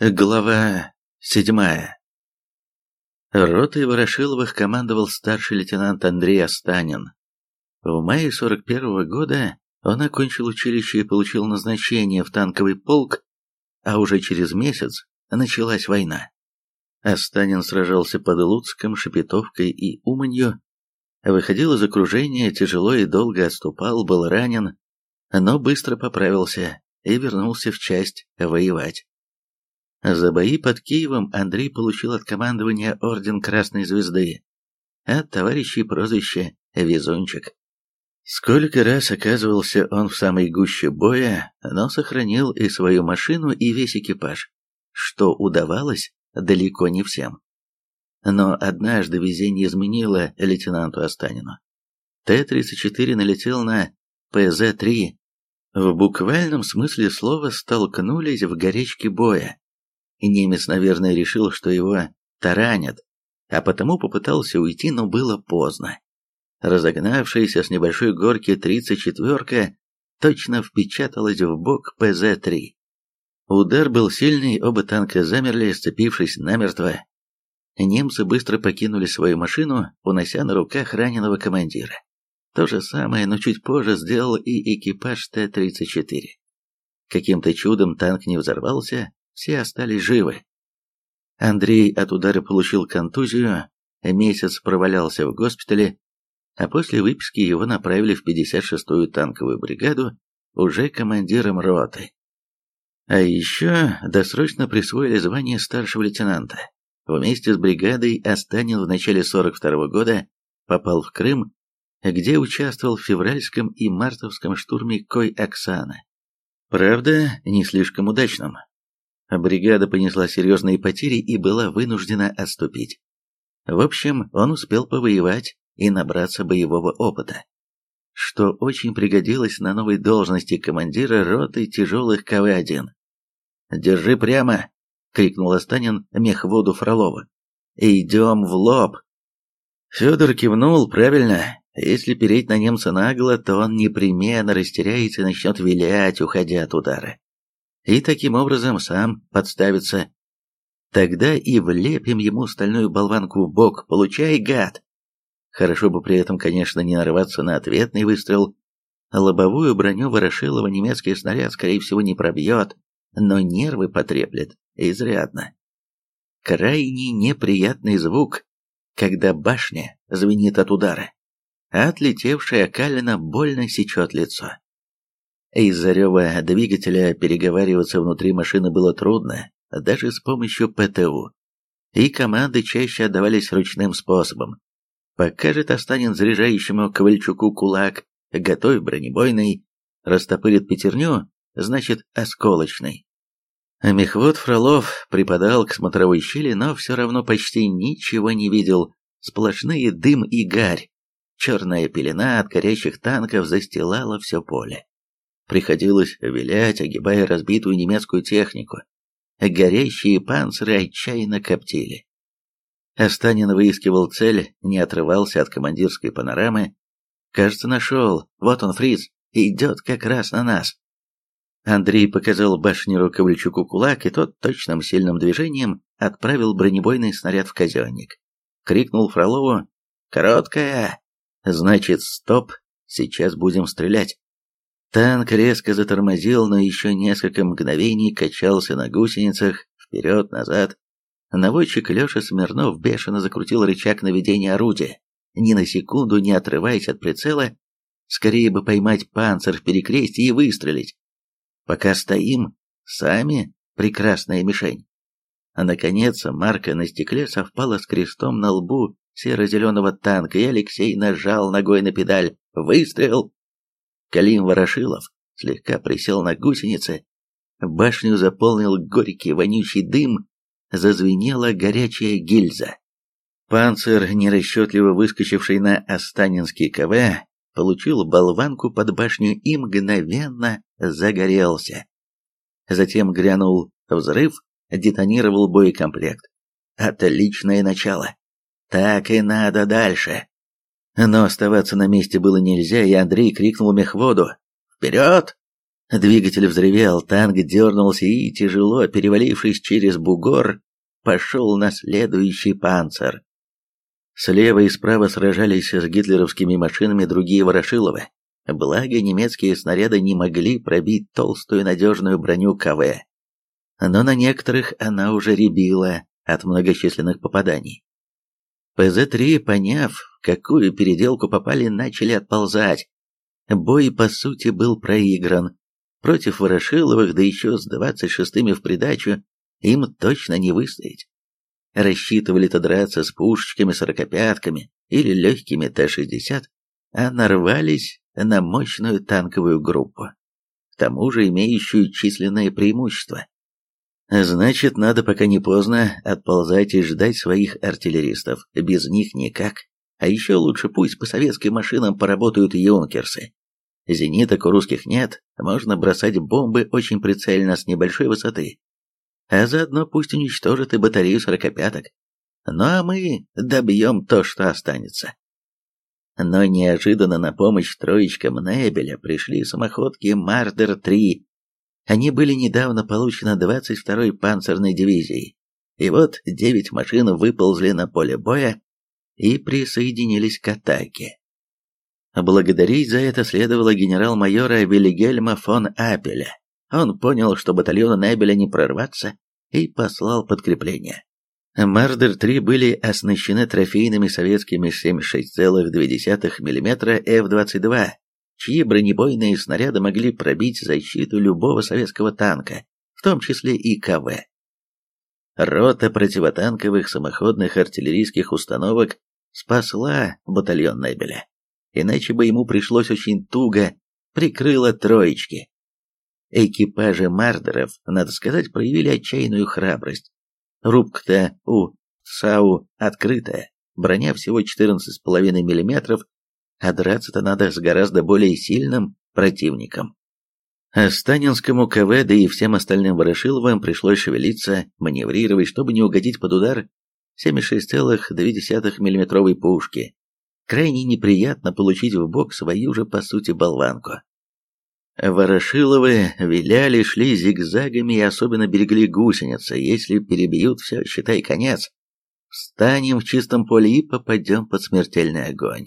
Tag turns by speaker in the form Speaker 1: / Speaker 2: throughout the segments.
Speaker 1: Глава седьмая. Ротой Ворошиловых командовал старший лейтенант Андрей Останин. В мае 41 -го года он окончил училище и получил назначение в танковый полк, а уже через месяц началась война. Останин сражался под Луцком, Шепетовкой и Уманью, выходил из окружения, тяжело и долго отступал, был ранен, но быстро поправился и вернулся в часть воевать. За бои под Киевом Андрей получил от командования Орден Красной Звезды, от товарищей прозвище «Везунчик». Сколько раз оказывался он в самой гуще боя, но сохранил и свою машину, и весь экипаж, что удавалось далеко не всем. Но однажды везение изменило лейтенанту Останину. Т-34 налетел на ПЗ-3. В буквальном смысле слова столкнулись в горячке боя. Немец, наверное, решил, что его таранят, а потому попытался уйти, но было поздно. Разогнавшаяся с небольшой горки 34-ка точно впечаталась в бок ПЗ-3. Удар был сильный, оба танка замерли, сцепившись намертво. Немцы быстро покинули свою машину, унося на руках раненого командира. То же самое, но чуть позже сделал и экипаж Т-34. Каким-то чудом танк не взорвался, все остались живы. Андрей от удара получил контузию, месяц провалялся в госпитале, а после выписки его направили в 56-ю танковую бригаду уже командиром роты. А еще досрочно присвоили звание старшего лейтенанта. Вместе с бригадой Останин в начале 42 -го года попал в Крым, где участвовал в февральском и мартовском штурме Кой-Оксана. Правда, не слишком удачном. Бригада понесла серьезные потери и была вынуждена отступить. В общем, он успел повоевать и набраться боевого опыта, что очень пригодилось на новой должности командира роты тяжелых КВ-1. «Держи прямо!» — крикнул Останин мехводу Фролова. «Идем в лоб!» Федор кивнул, правильно. Если переть на немца нагло, то он непременно растеряется и начнет вилять, уходя от удара и таким образом сам подставится. Тогда и влепим ему стальную болванку в бок, получай, гад! Хорошо бы при этом, конечно, не нарваться на ответный выстрел. Лобовую броню Ворошилова немецкий снаряд, скорее всего, не пробьет, но нервы потреплет изрядно. Крайне неприятный звук, когда башня звенит от удара, а отлетевшая калина больно сечет лицо. Из-за рева двигателя переговариваться внутри машины было трудно, даже с помощью ПТУ. И команды чаще отдавались ручным способом. Покажет Останин заряжающему Ковальчуку кулак, готовь бронебойный, растопырит пятерню, значит осколочный. Мехвод Фролов припадал к смотровой щели, но все равно почти ничего не видел, сплошные дым и гарь. Черная пелена от горящих танков застилала все поле. Приходилось вилять, огибая разбитую немецкую технику. Горящие панциры отчаянно коптили. Останин выискивал цель, не отрывался от командирской панорамы. Кажется, нашел. Вот он, фриз, идет как раз на нас. Андрей показал башнеру Ковальчуку кулак, и тот точным сильным движением отправил бронебойный снаряд в казенник. Крикнул Фролову «Короткая!» «Значит, стоп, сейчас будем стрелять». Танк резко затормозил, но еще несколько мгновений качался на гусеницах, вперед-назад. Наводчик Леша Смирнов бешено закрутил рычаг наведения орудия, ни на секунду не отрываясь от прицела, скорее бы поймать панцирь в перекрестье и выстрелить. Пока стоим, сами прекрасная мишень. А наконец марка на стекле совпала с крестом на лбу серо-зеленого танка, и Алексей нажал ногой на педаль. Выстрел! Калим Ворошилов слегка присел на гусеницы, башню заполнил горький вонючий дым, зазвенела горячая гильза. Панцир, нерасчетливо выскочивший на Останинский КВ, получил болванку под башню и мгновенно загорелся. Затем грянул взрыв, детонировал боекомплект. Отличное начало. Так и надо дальше. Но оставаться на месте было нельзя, и Андрей крикнул мехводу «Вперед!». Двигатель взревел, танк дернулся и, тяжело перевалившись через бугор, пошел на следующий панцир. Слева и справа сражались с гитлеровскими машинами другие Ворошиловы. Благо, немецкие снаряды не могли пробить толстую надежную броню КВ. Но на некоторых она уже рябила от многочисленных попаданий. ПЗ-3, поняв, какую переделку попали, начали отползать. Бой, по сути, был проигран. Против Ворошиловых, да еще с 26-ми в придачу, им точно не выстоять. Рассчитывали-то драться с пушечками-сорокопятками или легкими Т-60, а нарвались на мощную танковую группу, к тому же имеющую численное преимущество. Значит, надо пока не поздно отползать и ждать своих артиллеристов, без них никак. А еще лучше пусть по советским машинам поработают юнкерсы. Зениток у русских нет, можно бросать бомбы очень прицельно с небольшой высоты. А заодно пусть уничтожат и батарею сорокопяток. Ну а мы добьем то, что останется. Но неожиданно на помощь троечкам Небеля пришли самоходки Мардер-3. Они были недавно получены 22-й панцирной дивизией. И вот девять машин выползли на поле боя и присоединились к атаке. Благодарить за это следовало генерал-майора Вильгельма фон Апеля. Он понял, что батальону Небеля не прорваться, и послал подкрепление. Мардер-3 были оснащены трофейными советскими 76,2 мм F-22, чьи бронебойные снаряды могли пробить защиту любого советского танка, в том числе и КВ. Рота противотанковых самоходных артиллерийских установок спасла батальон Небеля, иначе бы ему пришлось очень туго прикрыла троечки. Экипажи мардеров, надо сказать, проявили отчаянную храбрость. Рубка-то у САУ открытая, броня всего 14,5 мм, а драться-то надо с гораздо более сильным противником. А Станинскому КВ, да и всем остальным Ворошиловым пришлось шевелиться, маневрировать, чтобы не угодить под удар 76,2 миллиметровой пушки. Крайне неприятно получить в бок свою же, по сути, болванку. Ворошиловы виляли, шли зигзагами и особенно берегли гусеницы. Если перебьют все, считай конец. Встанем в чистом поле и попадем под смертельный огонь.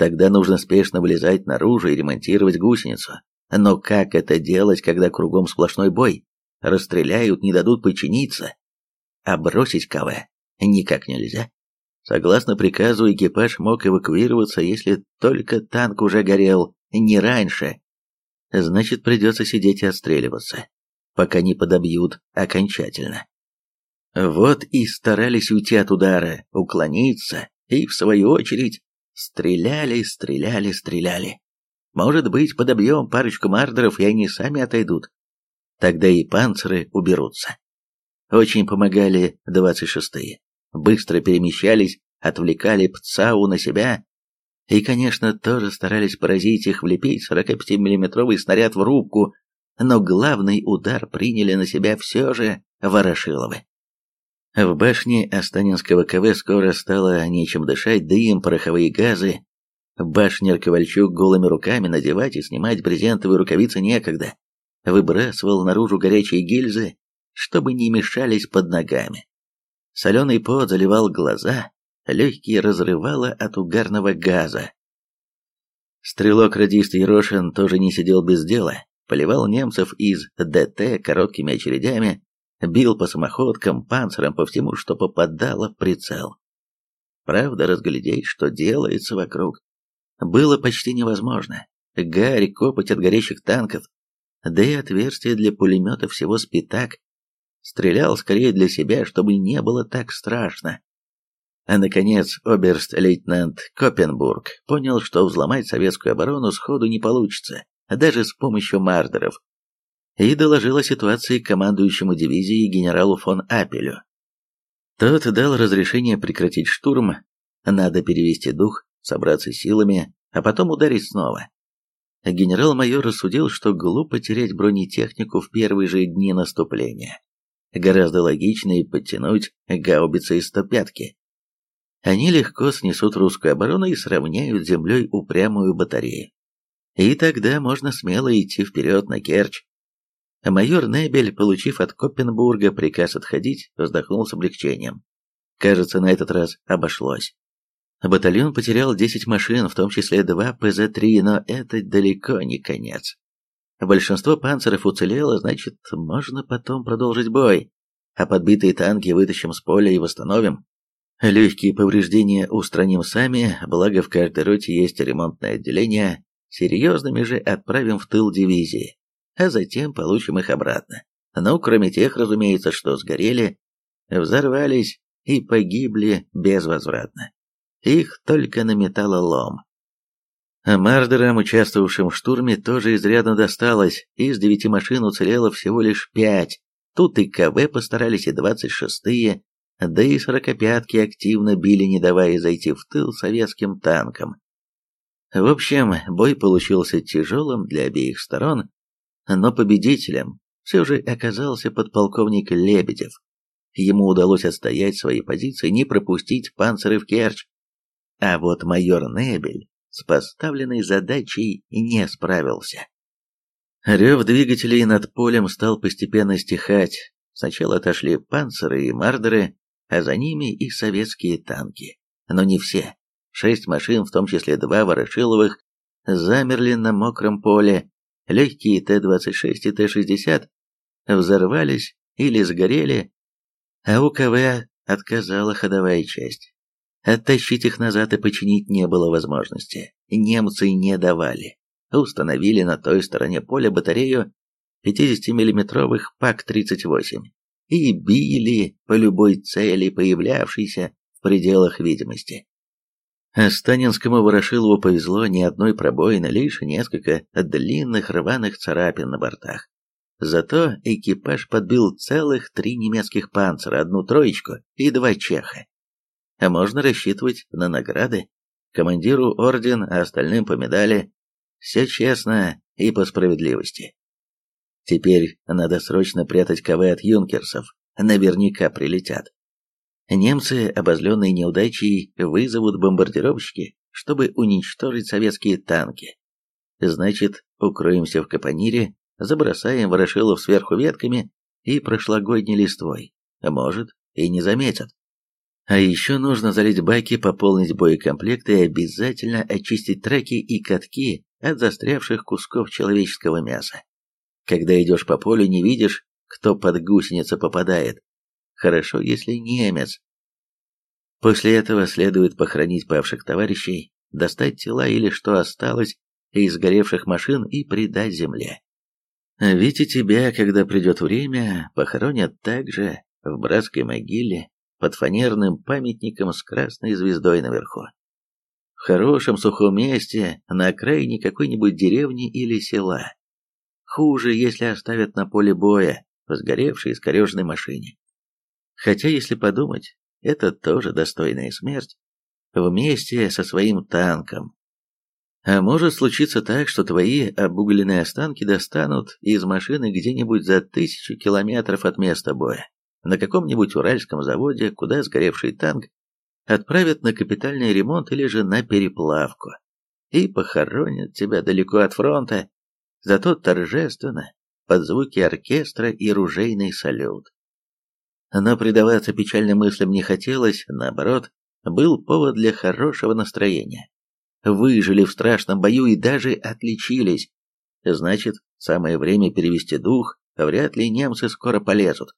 Speaker 1: Тогда нужно спешно вылезать наружу и ремонтировать гусеницу. Но как это делать, когда кругом сплошной бой? Расстреляют, не дадут подчиниться. А бросить КВ никак нельзя. Согласно приказу, экипаж мог эвакуироваться, если только танк уже горел, не раньше, значит придется сидеть и отстреливаться, пока не подобьют окончательно. Вот и старались уйти от удара, уклониться, и, в свою очередь, стреляли, стреляли, стреляли. Может быть, подобьем парочку мардеров, и они сами отойдут. Тогда и панциры уберутся. Очень помогали двадцать шестые. Быстро перемещались, отвлекали ПЦАУ на себя, и, конечно, тоже старались поразить их, влепить 45-миллиметровый снаряд в рубку, но главный удар приняли на себя все же Ворошиловы. В башне Останинского КВ скоро стало нечем дышать, дым, пороховые газы. Башнер Ковальчук голыми руками надевать и снимать брезентовые рукавицы некогда. Выбрасывал наружу горячие гильзы, чтобы не мешались под ногами. Соленый пот заливал глаза, легкие разрывало от угарного газа. Стрелок-радист Ерошин тоже не сидел без дела, поливал немцев из ДТ короткими очередями, бил по самоходкам, панцирам, по всему, что попадало в прицел. Правда, разглядеть, что делается вокруг, было почти невозможно. Гарь, копоть от горящих танков, да и отверстие для пулемета всего с пятак. Стрелял скорее для себя, чтобы не было так страшно. А наконец оберст-лейтенант Копенбург понял, что взломать советскую оборону сходу не получится, даже с помощью мардеров, и доложил о ситуации командующему дивизией генералу фон Апелю. Тот дал разрешение прекратить штурм, надо перевести дух, собраться силами, а потом ударить снова. Генерал-майор рассудил, что глупо терять бронетехнику в первые же дни наступления. Гораздо логичнее подтянуть гаубицы из 105-ки. Они легко снесут русскую оборону и сравняют с землей упрямую батарею. И тогда можно смело идти вперед на Керчь. Майор Небель, получив от Коппенбурга приказ отходить, вздохнул с облегчением. Кажется, на этот раз обошлось. Батальон потерял 10 машин, в том числе два ПЗ-3, но это далеко не конец. Большинство панциров уцелело, значит, можно потом продолжить бой, а подбитые танки вытащим с поля и восстановим. Легкие повреждения устраним сами, благо в каждой роте есть ремонтное отделение, серьезными же отправим в тыл дивизии, а затем получим их обратно. Ну, кроме тех, разумеется, что сгорели, взорвались и погибли безвозвратно. Их только на металлолом. Мардерам, участвовавшим в штурме, тоже изрядно досталось, из девяти машин уцелело всего лишь пять. Тут и КВ постарались, и двадцать шестые, да и сорокопятки активно били, не давая зайти в тыл советским танкам. В общем, бой получился тяжелым для обеих сторон, но победителем все же оказался подполковник Лебедев. Ему удалось отстоять свои позиции, не пропустить панциры в Керчь. А вот майор Небель с поставленной задачей не справился. Рев двигателей над полем стал постепенно стихать. Сначала отошли панциры и мардеры, а за ними и советские танки. Но не все. Шесть машин, в том числе два Ворошиловых, замерли на мокром поле. Легкие Т-26 и Т-60 взорвались или сгорели, а у КВ отказала ходовая часть. Оттащить их назад и починить не было возможности. Немцы не давали. Установили на той стороне поля батарею 50-миллиметровых ПАК-38 и били по любой цели, появлявшейся в пределах видимости. Станинскому Ворошилову повезло ни одной пробоины, лишь несколько длинных рваных царапин на бортах. Зато экипаж подбил целых три немецких панцира, одну троечку и два чеха. А можно рассчитывать на награды. Командиру орден, а остальным по медали. Все честно и по справедливости. Теперь надо срочно прятать КВ от юнкерсов. Наверняка прилетят. Немцы, обозленные неудачей, вызовут бомбардировщики, чтобы уничтожить советские танки. Значит, укроемся в Капонире, забросаем Ворошилов сверху ветками и прошлогодней листвой. Может, и не заметят. А еще нужно залить баки, пополнить боекомплекты и обязательно очистить треки и катки от застрявших кусков человеческого мяса. Когда идешь по полю, не видишь, кто под гусеницу попадает, Хорошо, если немец. После этого следует похоронить павших товарищей, достать тела или что осталось из сгоревших машин и предать земле. Ведь и тебя, когда придет время, похоронят также в братской могиле под фанерным памятником с красной звездой наверху. В хорошем сухом месте, на окраине какой-нибудь деревни или села. Хуже, если оставят на поле боя, в сгоревшей искореженной машине. Хотя, если подумать, это тоже достойная смерть. Вместе со своим танком. А может случиться так, что твои обугленные останки достанут из машины где-нибудь за тысячу километров от места боя. На каком-нибудь уральском заводе, куда сгоревший танк отправят на капитальный ремонт или же на переплавку. И похоронят тебя далеко от фронта, зато торжественно, под звуки оркестра и ружейный салют. Но предаваться печальным мыслям не хотелось, наоборот, был повод для хорошего настроения. Выжили в страшном бою и даже отличились. Значит, самое время перевести дух, вряд ли немцы скоро полезут.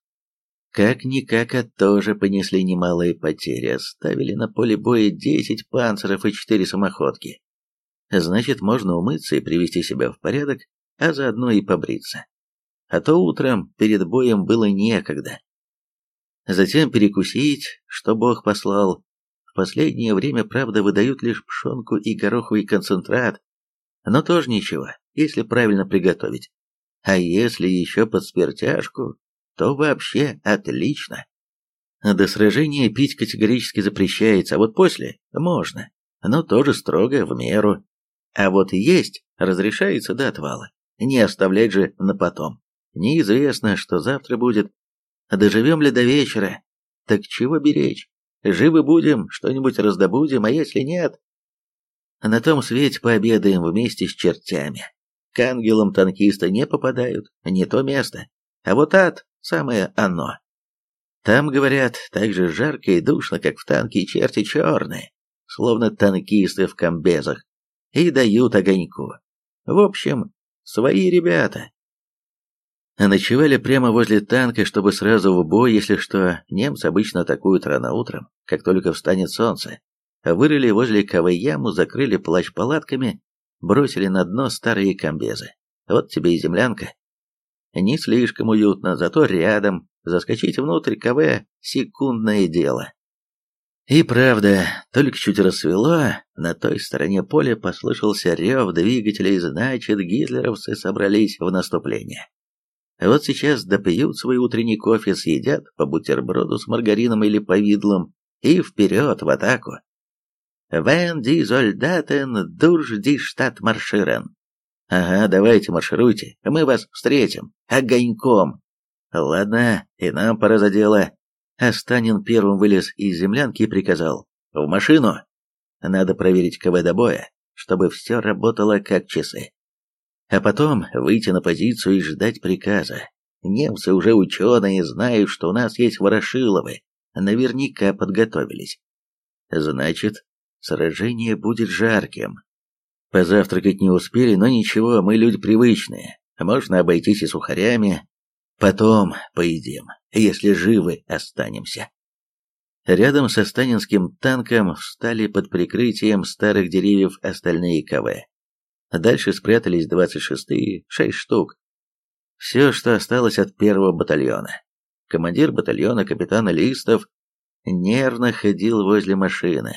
Speaker 1: Как-никак, а тоже понесли немалые потери, оставили на поле боя 10 панцеров и 4 самоходки. Значит, можно умыться и привести себя в порядок, а заодно и побриться. А то утром перед боем было некогда затем перекусить, что Бог послал. В последнее время, правда, выдают лишь пшенку и гороховый концентрат, но тоже ничего, если правильно приготовить. А если еще под спиртяшку, то вообще отлично. До сражения пить категорически запрещается, а вот после можно, но тоже строго, в меру. А вот есть разрешается до отвала, не оставлять же на потом. Неизвестно, что завтра будет, доживем ли до вечера? Так чего беречь? Живы будем, что-нибудь раздобудем, а если нет? На том свете пообедаем вместе с чертями. К ангелам танкисты не попадают, не то место. А вот ад – самое оно. Там, говорят, так же жарко и душно, как в танке, и черти черные, словно танкисты в комбезах, и дают огоньку. В общем, свои ребята. Ночевали прямо возле танка, чтобы сразу в бой, если что. Немцы обычно атакуют рано утром, как только встанет солнце. Вырыли возле КВ яму, закрыли плащ палатками, бросили на дно старые комбезы. Вот тебе и землянка. Не слишком уютно, зато рядом. Заскочить внутрь КВ – секундное дело. И правда, только чуть рассвело, на той стороне поля послышался рев двигателей, значит, гитлеровцы собрались в наступление. Вот сейчас допьют свой утренний кофе, съедят по бутерброду с маргарином или повидлом и вперед в атаку. «Вен ди зольдатен душ ди штат марширен». «Ага, давайте маршируйте, мы вас встретим. Огоньком». «Ладно, и нам пора за дело». Астанин первым вылез из землянки и приказал. «В машину! Надо проверить КВ до боя, чтобы все работало как часы а потом выйти на позицию и ждать приказа. Немцы уже ученые знают, что у нас есть Ворошиловы, наверняка подготовились. Значит, сражение будет жарким. Позавтракать не успели, но ничего, мы люди привычные, можно обойтись и сухарями. Потом поедим, если живы останемся. Рядом со станинским танком встали под прикрытием старых деревьев остальные КВ. Дальше спрятались 26-е, 6 штук. Все, что осталось от первого батальона. Командир батальона капитан Листов нервно ходил возле машины.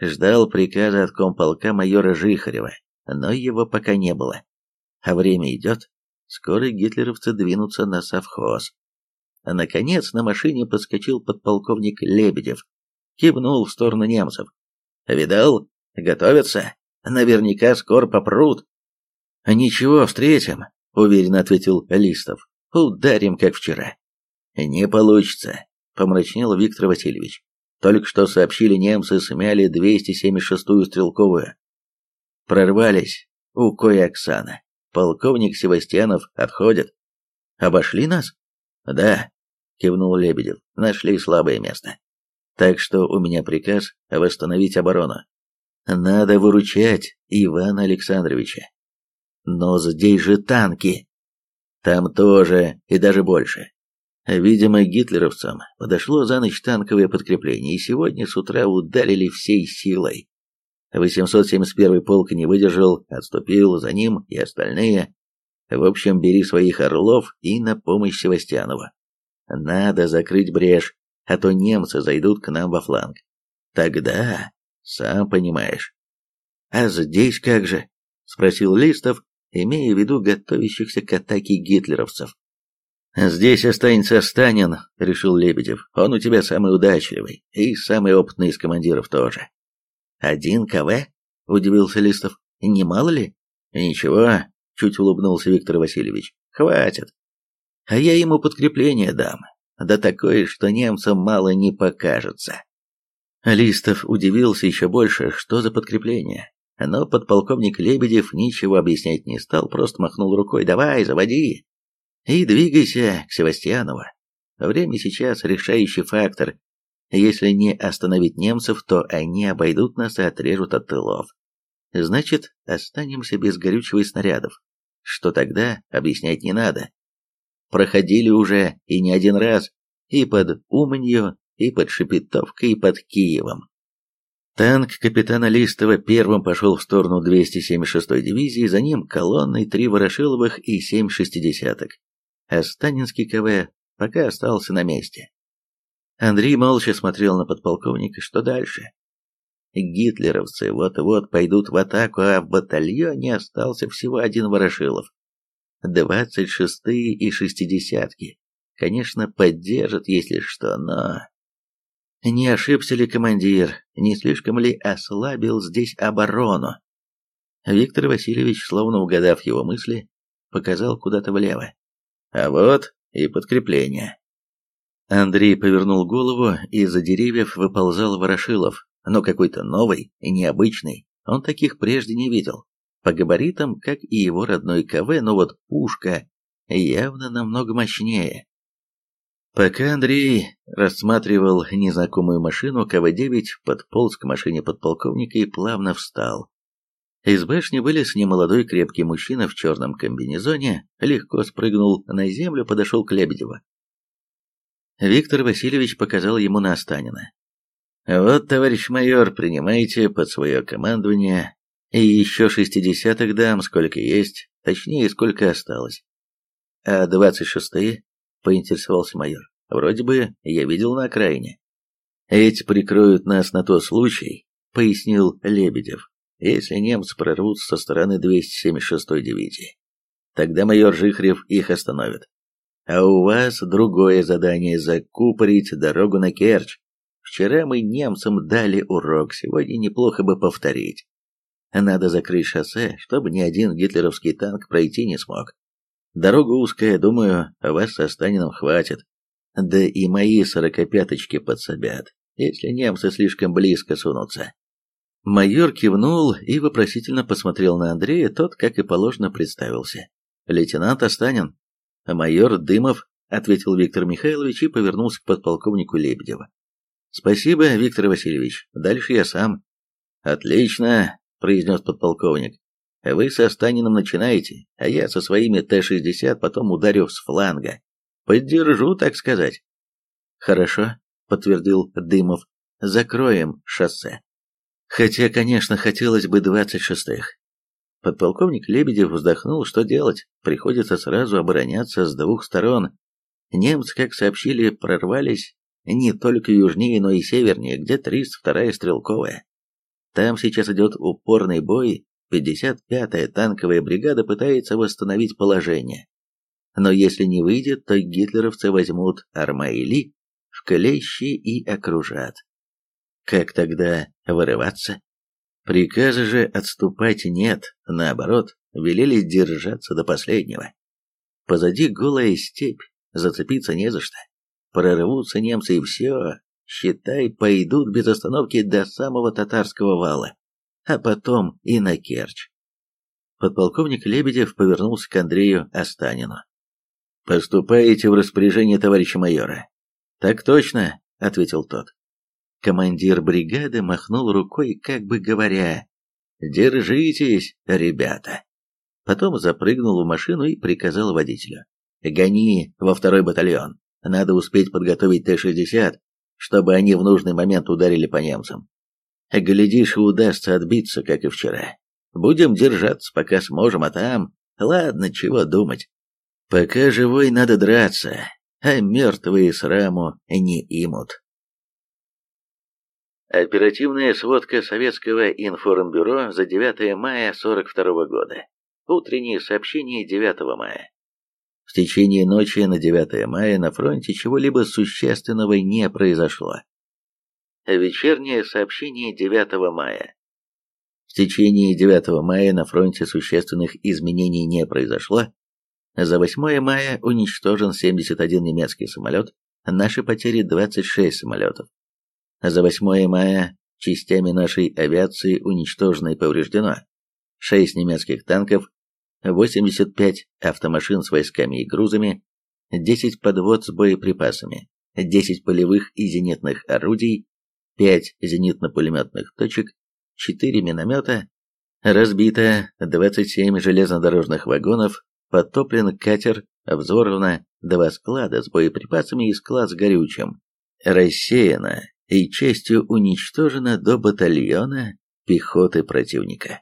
Speaker 1: Ждал приказа от комполка майора Жихарева, но его пока не было. А время идет. Скоро гитлеровцы двинутся на совхоз. А наконец на машине подскочил подполковник Лебедев. Кивнул в сторону немцев. «Видал? Готовятся?» Наверняка скоро попрут. Ничего, встретим, уверенно ответил Листов. Ударим, как вчера. Не получится, помрачнел Виктор Васильевич. Только что сообщили немцы, смяли 276-ю стрелковую. Прорвались у Коя Оксана. Полковник Севастьянов отходит. Обошли нас? Да, кивнул Лебедев. Нашли слабое место. Так что у меня приказ восстановить оборону. Надо выручать Ивана Александровича. Но здесь же танки. Там тоже, и даже больше. Видимо, гитлеровцам подошло за ночь танковое подкрепление, и сегодня с утра ударили всей силой. 871 полк не выдержал, отступил, за ним и остальные. В общем, бери своих орлов и на помощь Севастьянову. Надо закрыть брешь, а то немцы зайдут к нам во фланг. Тогда сам понимаешь. А здесь как же? Спросил Листов, имея в виду готовящихся к атаке гитлеровцев. «Здесь останется Станин», — решил Лебедев. «Он у тебя самый удачливый и самый опытный из командиров тоже». «Один КВ?» — удивился Листов. «Не мало ли?» «Ничего», — чуть улыбнулся Виктор Васильевич. «Хватит. А я ему подкрепление дам. Да такое, что немцам мало не покажется». Листов удивился еще больше, что за подкрепление. Но подполковник Лебедев ничего объяснять не стал, просто махнул рукой «давай, заводи!» и двигайся к Севастьянову. Время сейчас решающий фактор. Если не остановить немцев, то они обойдут нас и отрежут от тылов. Значит, останемся без горючего и снарядов. Что тогда, объяснять не надо. Проходили уже и не один раз, и под Уманью, и под Шепетовкой, и под Киевом. Танк капитана Листова первым пошел в сторону 276-й дивизии, за ним колонной три Ворошиловых и семь шестидесяток. А Станинский КВ пока остался на месте. Андрей молча смотрел на подполковника, что дальше. Гитлеровцы вот-вот пойдут в атаку, а в батальоне остался всего один Ворошилов. Двадцать шестые и шестидесятки. Конечно, поддержат, если что, но... Не ошибся ли командир, не слишком ли ослабил здесь оборону? Виктор Васильевич, словно угадав его мысли, показал куда-то влево. А вот и подкрепление. Андрей повернул голову, и из-за деревьев выползал Ворошилов, но какой-то новый, необычный, Он таких прежде не видел. По габаритам, как и его родной КВ, но вот пушка явно намного мощнее. Пока Андрей рассматривал незнакомую машину, КВ-9 подполз к машине подполковника и плавно встал. Из башни вылез немолодой крепкий мужчина в черном комбинезоне, легко спрыгнул на землю, подошел к Лебедеву. Виктор Васильевич показал ему на Останина. «Вот, товарищ майор, принимайте под свое командование и еще шестидесятых дам, сколько есть, точнее, сколько осталось. А двадцать шестые?» — поинтересовался майор. «Вроде бы я видел на окраине». «Эти прикроют нас на тот случай», — пояснил Лебедев, «если немцы прорвутся со стороны 276-й дивизии. Тогда майор Жихрев их остановит. А у вас другое задание — закупорить дорогу на Керчь. Вчера мы немцам дали урок, сегодня неплохо бы повторить. Надо закрыть шоссе, чтобы ни один гитлеровский танк пройти не смог. Дорога узкая, думаю, вас со Станином хватит. Да и мои сорокопяточки подсобят, если немцы слишком близко сунутся. Майор кивнул и вопросительно посмотрел на Андрея, тот, как и положено, представился. «Лейтенант Останин». «Майор Дымов», — ответил Виктор Михайлович и повернулся к подполковнику Лебедеву. «Спасибо, Виктор Васильевич. Дальше я сам». «Отлично», — произнес подполковник. Вы со Станиным начинаете, а я со своими Т-60 потом ударю с фланга. Поддержу, так сказать. Хорошо, подтвердил Дымов. Закроем шоссе. Хотя, конечно, хотелось бы двадцать шестых. Подполковник Лебедев вздохнул, что делать, приходится сразу обороняться с двух сторон. Немцы, как сообщили, прорвались не только южнее, но и севернее, где 302-я стрелковая. Там сейчас идет упорный бой 55-я танковая бригада пытается восстановить положение. Но если не выйдет, то гитлеровцы возьмут Армаили в клещи и окружат. Как тогда вырываться? Приказа же отступать нет, наоборот, велели держаться до последнего. Позади голая степь, зацепиться не за что. Прорвутся немцы и все, считай, пойдут без остановки до самого татарского вала а потом и на Керчь. Подполковник Лебедев повернулся к Андрею Останину. «Поступаете в распоряжение товарища майора?» «Так точно», — ответил тот. Командир бригады махнул рукой, как бы говоря, «Держитесь, ребята!» Потом запрыгнул в машину и приказал водителю. «Гони во второй батальон. Надо успеть подготовить Т-60, чтобы они в нужный момент ударили по немцам. Глядишь, удастся отбиться, как и вчера. Будем держаться, пока сможем, а там... Ладно, чего думать. Пока живой надо драться, а мертвые сраму не имут. Оперативная сводка Советского информбюро за 9 мая 42 года. Утренние сообщения 9 мая. В течение ночи на 9 мая на фронте чего-либо существенного не произошло. Вечернее сообщение 9 мая. В течение 9 мая на фронте существенных изменений не произошло. За 8 мая уничтожен 71 немецкий самолет, наши потери 26 самолетов. За 8 мая частями нашей авиации уничтожено и повреждено 6 немецких танков, 85 автомашин с войсками и грузами, 10 подвод с боеприпасами, 10 полевых и зенитных орудий, 5 зенитно-пулеметных точек, 4 миномета, разбито 27 железнодорожных вагонов, потоплен катер, взорвано два склада с боеприпасами и склад с горючим, рассеяно и частью уничтожено до батальона пехоты противника.